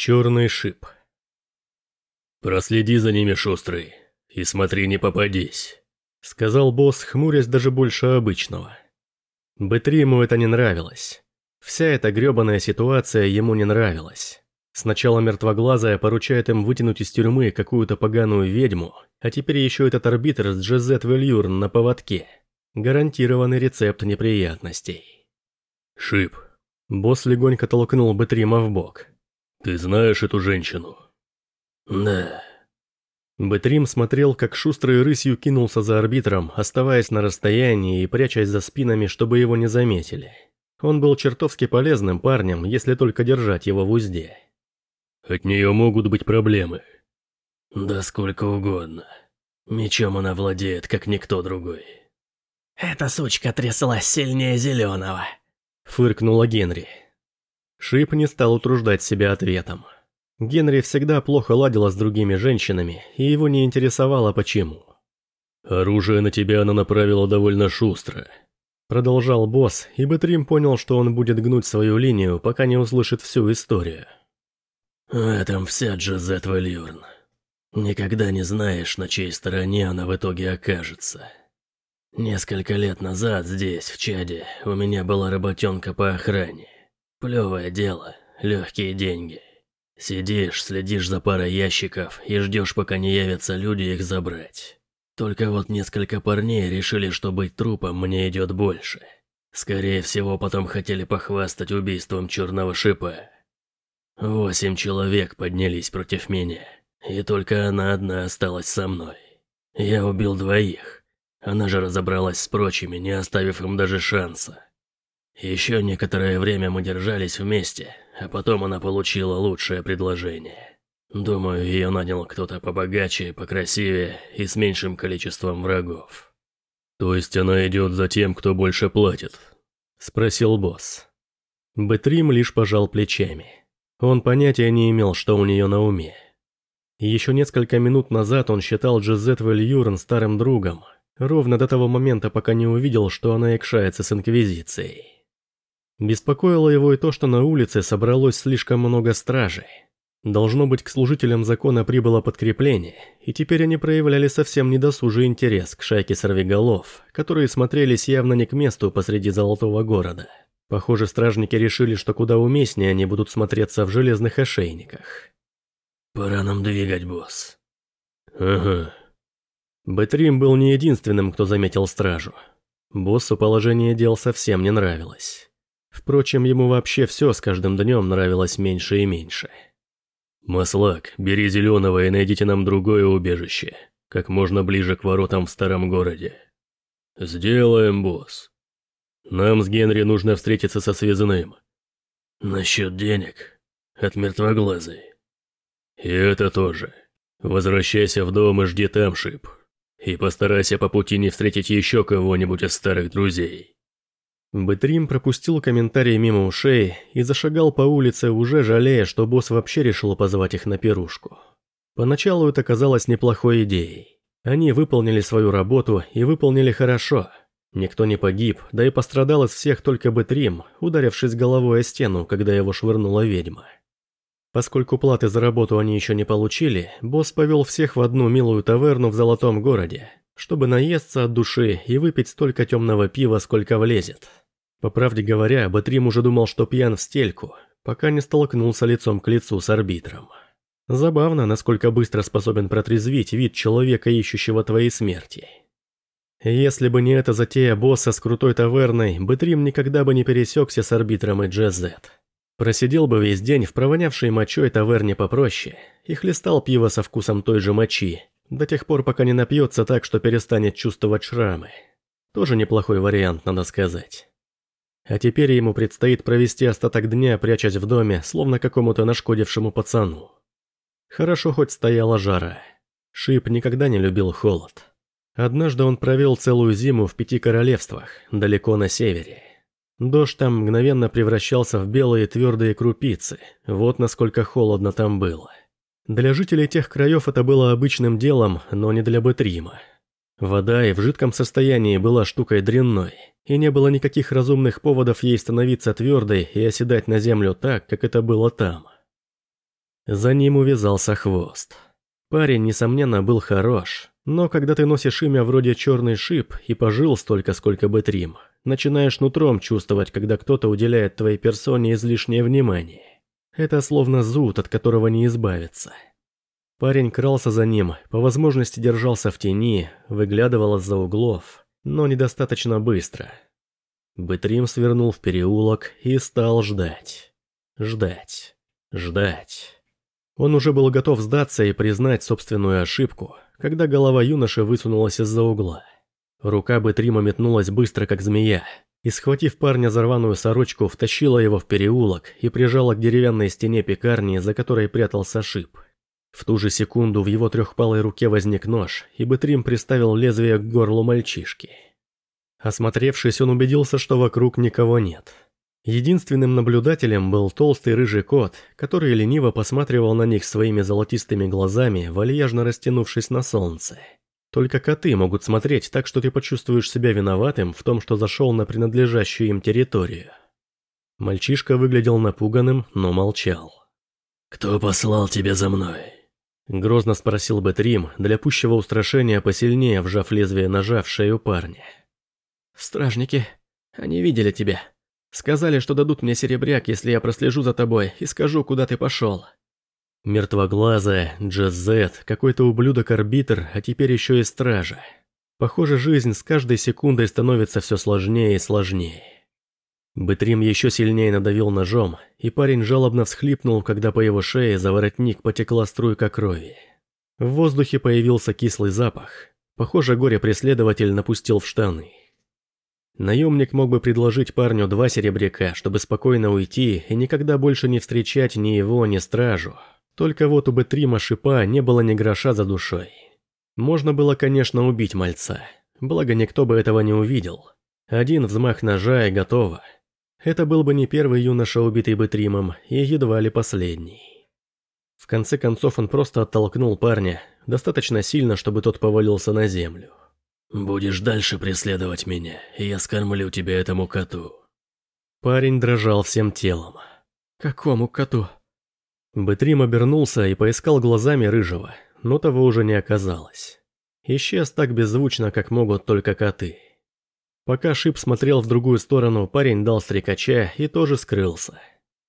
Черный шип. «Проследи за ними, шустрый, и смотри, не попадись», — сказал босс, хмурясь даже больше обычного. Бэтри ему это не нравилось. Вся эта грёбаная ситуация ему не нравилась. Сначала мертвоглазая поручает им вытянуть из тюрьмы какую-то поганую ведьму, а теперь еще этот арбитр с Джезет Вильюрн на поводке. Гарантированный рецепт неприятностей. «Шип». Босс легонько толкнул Бэтрима в бок. «Ты знаешь эту женщину?» «Да». Бэтрим смотрел, как шустрый рысью кинулся за арбитром, оставаясь на расстоянии и прячась за спинами, чтобы его не заметили. Он был чертовски полезным парнем, если только держать его в узде. От нее могут быть проблемы. Да сколько угодно. Мечом она владеет, как никто другой. Эта сучка тряслась сильнее зеленого. Фыркнула Генри. Шип не стал утруждать себя ответом. Генри всегда плохо ладила с другими женщинами, и его не интересовало почему. «Оружие на тебя она направила довольно шустро», — продолжал босс, и Бэтрим понял, что он будет гнуть свою линию, пока не услышит всю историю. В этом вся Джозет Вальюрн. Никогда не знаешь, на чьей стороне она в итоге окажется. Несколько лет назад здесь, в Чаде, у меня была работенка по охране. Плевое дело, легкие деньги. Сидишь, следишь за парой ящиков и ждешь, пока не явятся люди их забрать. Только вот несколько парней решили, что быть трупом мне идет больше. Скорее всего, потом хотели похвастать убийством черного шипа. Восемь человек поднялись против меня, и только она одна осталась со мной. Я убил двоих. Она же разобралась с прочими, не оставив им даже шанса. Еще некоторое время мы держались вместе, а потом она получила лучшее предложение. Думаю, ее нанял кто-то побогаче, покрасивее и с меньшим количеством врагов. То есть она идет за тем, кто больше платит? Спросил босс. Бэтрим лишь пожал плечами. Он понятия не имел, что у нее на уме. Еще несколько минут назад он считал Джизет Вильюрен старым другом, ровно до того момента, пока не увидел, что она икшается с Инквизицией. Беспокоило его и то, что на улице собралось слишком много стражей. Должно быть, к служителям закона прибыло подкрепление, и теперь они проявляли совсем недосужий интерес к шайке сорвиголов, которые смотрелись явно не к месту посреди Золотого города. Похоже, стражники решили, что куда уместнее они будут смотреться в железных ошейниках. «Пора нам двигать, босс». «Ага». Бэтрим был не единственным, кто заметил стражу. Боссу положение дел совсем не нравилось. Впрочем, ему вообще все с каждым днем нравилось меньше и меньше. «Маслак, бери зеленого и найдите нам другое убежище, как можно ближе к воротам в старом городе». «Сделаем, босс». Нам с Генри нужно встретиться со связанным. Насчет денег. От мертвоглазой. И это тоже. Возвращайся в дом и жди там, Шип. И постарайся по пути не встретить еще кого-нибудь из старых друзей. Бэтрим пропустил комментарий мимо ушей и зашагал по улице, уже жалея, что босс вообще решил позвать их на пирушку. Поначалу это казалось неплохой идеей. Они выполнили свою работу и выполнили хорошо – Никто не погиб, да и пострадал из всех только Бэтрим, ударившись головой о стену, когда его швырнула ведьма. Поскольку платы за работу они еще не получили, босс повел всех в одну милую таверну в Золотом городе, чтобы наесться от души и выпить столько темного пива, сколько влезет. По правде говоря, Бэтрим уже думал, что пьян в стельку, пока не столкнулся лицом к лицу с арбитром. Забавно, насколько быстро способен протрезвить вид человека, ищущего твоей смерти. Если бы не эта затея босса с крутой таверной, Бэтрим никогда бы не пересекся с арбитром и Джезет. Просидел бы весь день в провонявшей мочой таверне попроще и хлестал пиво со вкусом той же мочи, до тех пор, пока не напьется так, что перестанет чувствовать шрамы. Тоже неплохой вариант, надо сказать. А теперь ему предстоит провести остаток дня, прячась в доме, словно какому-то нашкодившему пацану. Хорошо хоть стояла жара. Шип никогда не любил холод. Однажды он провел целую зиму в пяти королевствах, далеко на севере. Дождь там мгновенно превращался в белые твердые крупицы, вот насколько холодно там было. Для жителей тех краев это было обычным делом, но не для Бетрима. Вода и в жидком состоянии была штукой дрянной, и не было никаких разумных поводов ей становиться твердой и оседать на землю так, как это было там. За ним увязался хвост. Парень, несомненно, был хорош, но когда ты носишь имя вроде «Черный шип» и пожил столько, сколько бы Трим, начинаешь нутром чувствовать, когда кто-то уделяет твоей персоне излишнее внимание. Это словно зуд, от которого не избавиться. Парень крался за ним, по возможности держался в тени, выглядывал из-за углов, но недостаточно быстро. Бытрим свернул в переулок и стал ждать. Ждать. Ждать. Он уже был готов сдаться и признать собственную ошибку, когда голова юноши высунулась из-за угла. Рука Бетрима метнулась быстро, как змея, и, схватив парня за рваную сорочку, втащила его в переулок и прижала к деревянной стене пекарни, за которой прятался шип. В ту же секунду в его трехпалой руке возник нож, и Бетрим приставил лезвие к горлу мальчишки. Осмотревшись, он убедился, что вокруг никого нет. Единственным наблюдателем был толстый рыжий кот, который лениво посматривал на них своими золотистыми глазами, вальяжно растянувшись на солнце. Только коты могут смотреть так, что ты почувствуешь себя виноватым в том, что зашел на принадлежащую им территорию. Мальчишка выглядел напуганным, но молчал. «Кто послал тебя за мной?» Грозно спросил Бэтрим, для пущего устрашения посильнее вжав лезвие ножа в шею парня. «Стражники, они видели тебя», Сказали, что дадут мне серебряк, если я прослежу за тобой и скажу, куда ты пошел. Мертвоглазая, Джазет, какой-то ублюдок-арбитр, а теперь еще и стража. Похоже, жизнь с каждой секундой становится все сложнее и сложнее. Бытрим еще сильнее надавил ножом, и парень жалобно всхлипнул, когда по его шее за воротник потекла струйка крови. В воздухе появился кислый запах. Похоже, горе-преследователь напустил в штаны. Наемник мог бы предложить парню два серебряка, чтобы спокойно уйти и никогда больше не встречать ни его, ни стражу. Только вот у Бетрима Шипа не было ни гроша за душой. Можно было, конечно, убить мальца. Благо, никто бы этого не увидел. Один взмах ножа и готово. Это был бы не первый юноша, убитый Бетримом, и едва ли последний. В конце концов, он просто оттолкнул парня, достаточно сильно, чтобы тот повалился на землю. «Будешь дальше преследовать меня, и я скормлю тебя этому коту». Парень дрожал всем телом. «Какому коту?» Бэтрим обернулся и поискал глазами рыжего, но того уже не оказалось. Исчез так беззвучно, как могут только коты. Пока Шип смотрел в другую сторону, парень дал стрекача и тоже скрылся.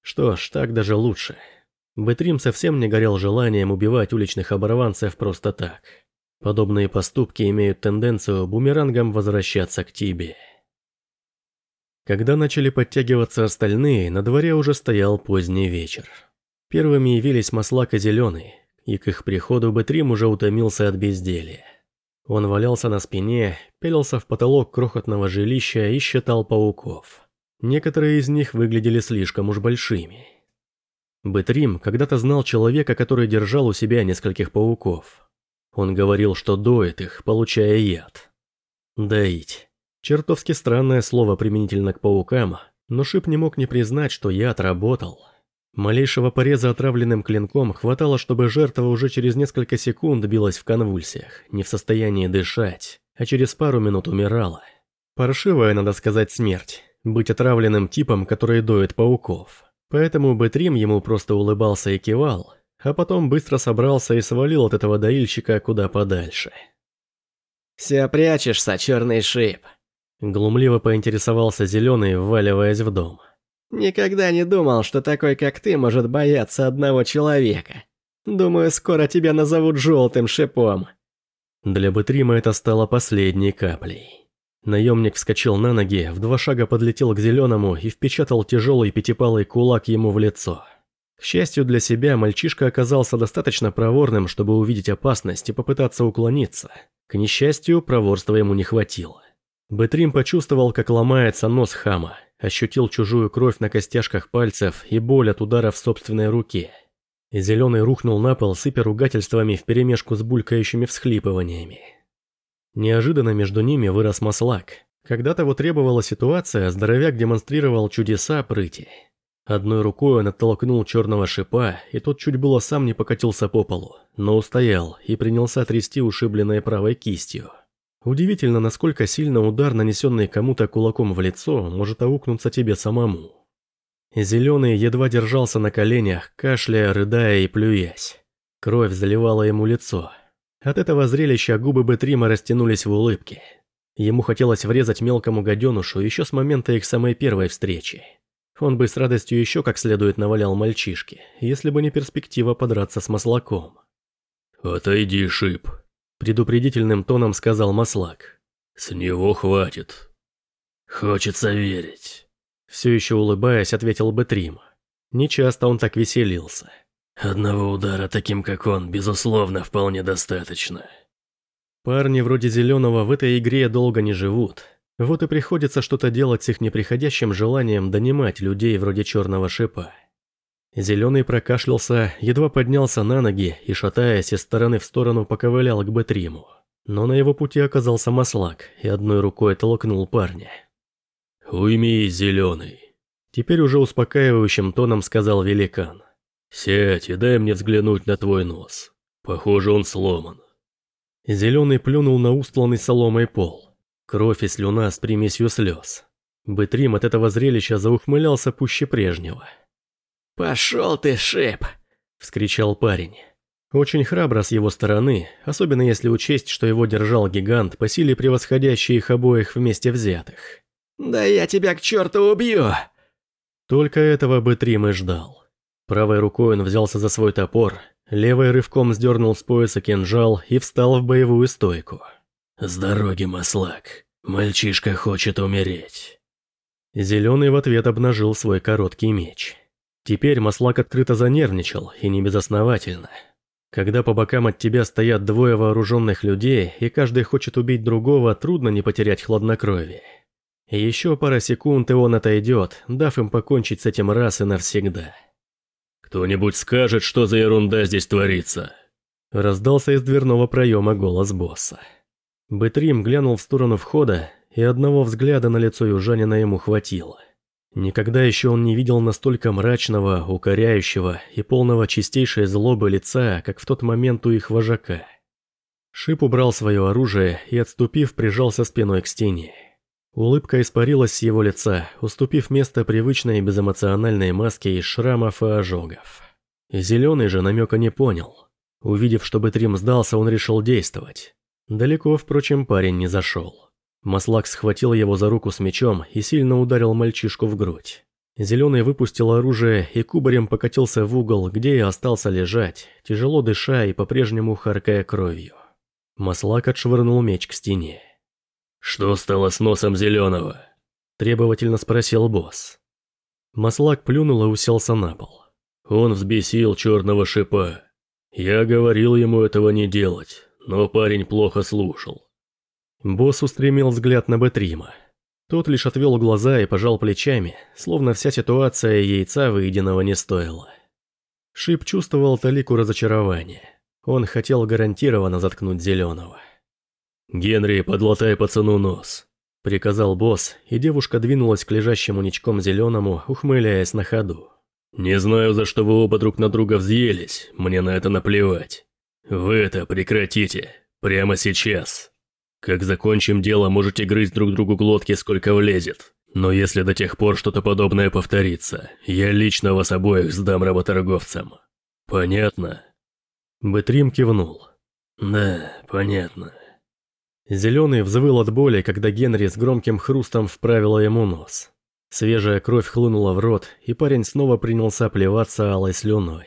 Что ж, так даже лучше. Бэтрим совсем не горел желанием убивать уличных оборванцев просто так. Подобные поступки имеют тенденцию бумерангом возвращаться к тебе. Когда начали подтягиваться остальные, на дворе уже стоял поздний вечер. Первыми явились Маслак и Зеленый, и к их приходу Бэтрим уже утомился от безделья. Он валялся на спине, пялился в потолок крохотного жилища и считал пауков. Некоторые из них выглядели слишком уж большими. Бэтрим когда-то знал человека, который держал у себя нескольких пауков. Он говорил, что доит их, получая яд. Доить. Чертовски странное слово применительно к паукам, но Шип не мог не признать, что яд работал. Малейшего пореза отравленным клинком хватало, чтобы жертва уже через несколько секунд билась в конвульсиях, не в состоянии дышать, а через пару минут умирала. Паршивая, надо сказать, смерть. Быть отравленным типом, который доит пауков. Поэтому Бэтрим ему просто улыбался и кивал, а потом быстро собрался и свалил от этого доильщика куда подальше. «Все прячешься, черный шип», — глумливо поинтересовался Зеленый, вваливаясь в дом. «Никогда не думал, что такой, как ты, может бояться одного человека. Думаю, скоро тебя назовут желтым шипом». Для Бэтрима это стало последней каплей. Наемник вскочил на ноги, в два шага подлетел к Зеленому и впечатал тяжелый пятипалый кулак ему в лицо. К счастью для себя, мальчишка оказался достаточно проворным, чтобы увидеть опасность и попытаться уклониться. К несчастью, проворства ему не хватило. Бэтрим почувствовал, как ломается нос хама, ощутил чужую кровь на костяшках пальцев и боль от удара в собственной руке. Зеленый рухнул на пол, сыпя ругательствами вперемешку с булькающими всхлипываниями. Неожиданно между ними вырос маслак. Когда того требовала ситуация, здоровяк демонстрировал чудеса прыти. Одной рукой он оттолкнул черного шипа, и тот чуть было сам не покатился по полу, но устоял и принялся трясти ушибленной правой кистью. Удивительно, насколько сильно удар, нанесенный кому-то кулаком в лицо, может аукнуться тебе самому. Зеленый едва держался на коленях, кашляя, рыдая и плюясь. Кровь заливала ему лицо. От этого зрелища губы Бетрима растянулись в улыбке. Ему хотелось врезать мелкому гаденушу еще с момента их самой первой встречи. Он бы с радостью еще как следует навалял мальчишке, если бы не перспектива подраться с Маслаком. «Отойди, Шип», – предупредительным тоном сказал Маслак. «С него хватит». «Хочется верить», – все еще улыбаясь, ответил Бетрим. Нечасто он так веселился. «Одного удара таким, как он, безусловно, вполне достаточно». Парни вроде Зеленого в этой игре долго не живут. Вот и приходится что-то делать с их неприходящим желанием донимать людей вроде Черного Шипа. Зеленый прокашлялся, едва поднялся на ноги и, шатаясь из стороны в сторону, поковылял к Бетриму. Но на его пути оказался Маслак и одной рукой толкнул парня. «Уймись, Зеленый!» Теперь уже успокаивающим тоном сказал великан. «Сядь и дай мне взглянуть на твой нос. Похоже, он сломан». Зеленый плюнул на устланный соломой пол. Кровь и слюна с примесью слез. Бытрим от этого зрелища заухмылялся пуще прежнего. «Пошел ты, Шип!» – вскричал парень. Очень храбро с его стороны, особенно если учесть, что его держал гигант по силе превосходящий их обоих вместе взятых. «Да я тебя к черту убью!» Только этого Бытрим и ждал. Правой рукой он взялся за свой топор, Левой рывком сдернул с пояса кинжал и встал в боевую стойку. «С дороги, маслак. Мальчишка хочет умереть». Зеленый в ответ обнажил свой короткий меч. Теперь маслак открыто занервничал, и не безосновательно. Когда по бокам от тебя стоят двое вооруженных людей, и каждый хочет убить другого, трудно не потерять хладнокровие. Еще пара секунд, и он отойдет, дав им покончить с этим раз и навсегда. «Кто-нибудь скажет, что за ерунда здесь творится?» Раздался из дверного проема голос босса. Бэтрим глянул в сторону входа, и одного взгляда на лицо южанина ему хватило. Никогда еще он не видел настолько мрачного, укоряющего и полного чистейшей злобы лица, как в тот момент у их вожака. Шип убрал свое оружие и, отступив, прижался спиной к стене. Улыбка испарилась с его лица, уступив место привычной безэмоциональной маске из шрамов и ожогов. Зеленый же намека не понял. Увидев, что Бэтрим сдался, он решил действовать. Далеко, впрочем, парень не зашел. Маслак схватил его за руку с мечом и сильно ударил мальчишку в грудь. Зеленый выпустил оружие и кубарем покатился в угол, где и остался лежать, тяжело дыша и по-прежнему харкая кровью. Маслак отшвырнул меч к стене. «Что стало с носом зеленого?» – требовательно спросил босс. Маслак плюнул и уселся на пол. Он взбесил черного шипа. Я говорил ему этого не делать, но парень плохо слушал. Босс устремил взгляд на Бетрима. Тот лишь отвел глаза и пожал плечами, словно вся ситуация яйца выеденного не стоила. Шип чувствовал талику разочарования. Он хотел гарантированно заткнуть зеленого. «Генри, подлатай пацану нос», – приказал босс, и девушка двинулась к лежащему ничком зеленому, ухмыляясь на ходу. «Не знаю, за что вы оба друг на друга взъелись, мне на это наплевать. Вы это прекратите, прямо сейчас. Как закончим дело, можете грызть друг другу глотки, сколько влезет. Но если до тех пор что-то подобное повторится, я лично вас обоих сдам работорговцам. Понятно?» Бэтрим кивнул. «Да, понятно». Зеленый взвыл от боли, когда Генри с громким хрустом вправила ему нос. Свежая кровь хлынула в рот, и парень снова принялся плеваться алой слюной.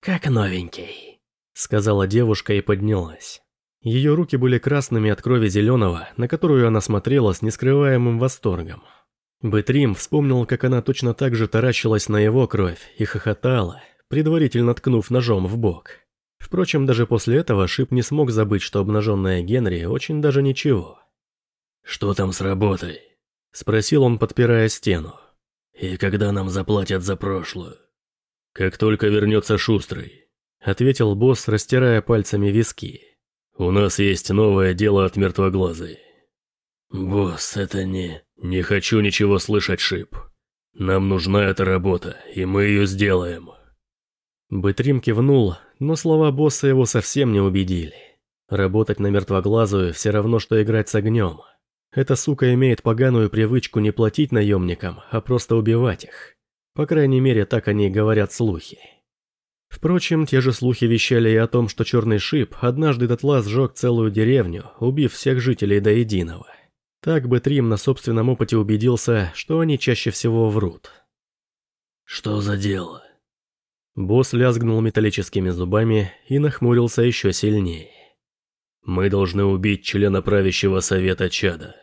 «Как новенький», — сказала девушка и поднялась. Ее руки были красными от крови зеленого, на которую она смотрела с нескрываемым восторгом. Бэтрим вспомнил, как она точно так же таращилась на его кровь и хохотала, предварительно ткнув ножом в бок. Впрочем, даже после этого Шип не смог забыть, что обнаженная Генри очень даже ничего. «Что там с работой?» – спросил он, подпирая стену. «И когда нам заплатят за прошлую?» «Как только вернется Шустрый», – ответил босс, растирая пальцами виски. «У нас есть новое дело от мертвоглазой». «Босс, это не...» «Не хочу ничего слышать, Шип. Нам нужна эта работа, и мы ее сделаем». Бытрим кивнул, но слова босса его совсем не убедили. Работать на мертвоглазую все равно, что играть с огнем. Эта сука имеет поганую привычку не платить наемникам, а просто убивать их. По крайней мере, так они говорят слухи. Впрочем, те же слухи вещали и о том, что Черный Шип однажды дотла сжег целую деревню, убив всех жителей до единого. Так бы Трим на собственном опыте убедился, что они чаще всего врут. «Что за дело?» Босс лязгнул металлическими зубами и нахмурился еще сильнее. «Мы должны убить члена правящего совета Чада.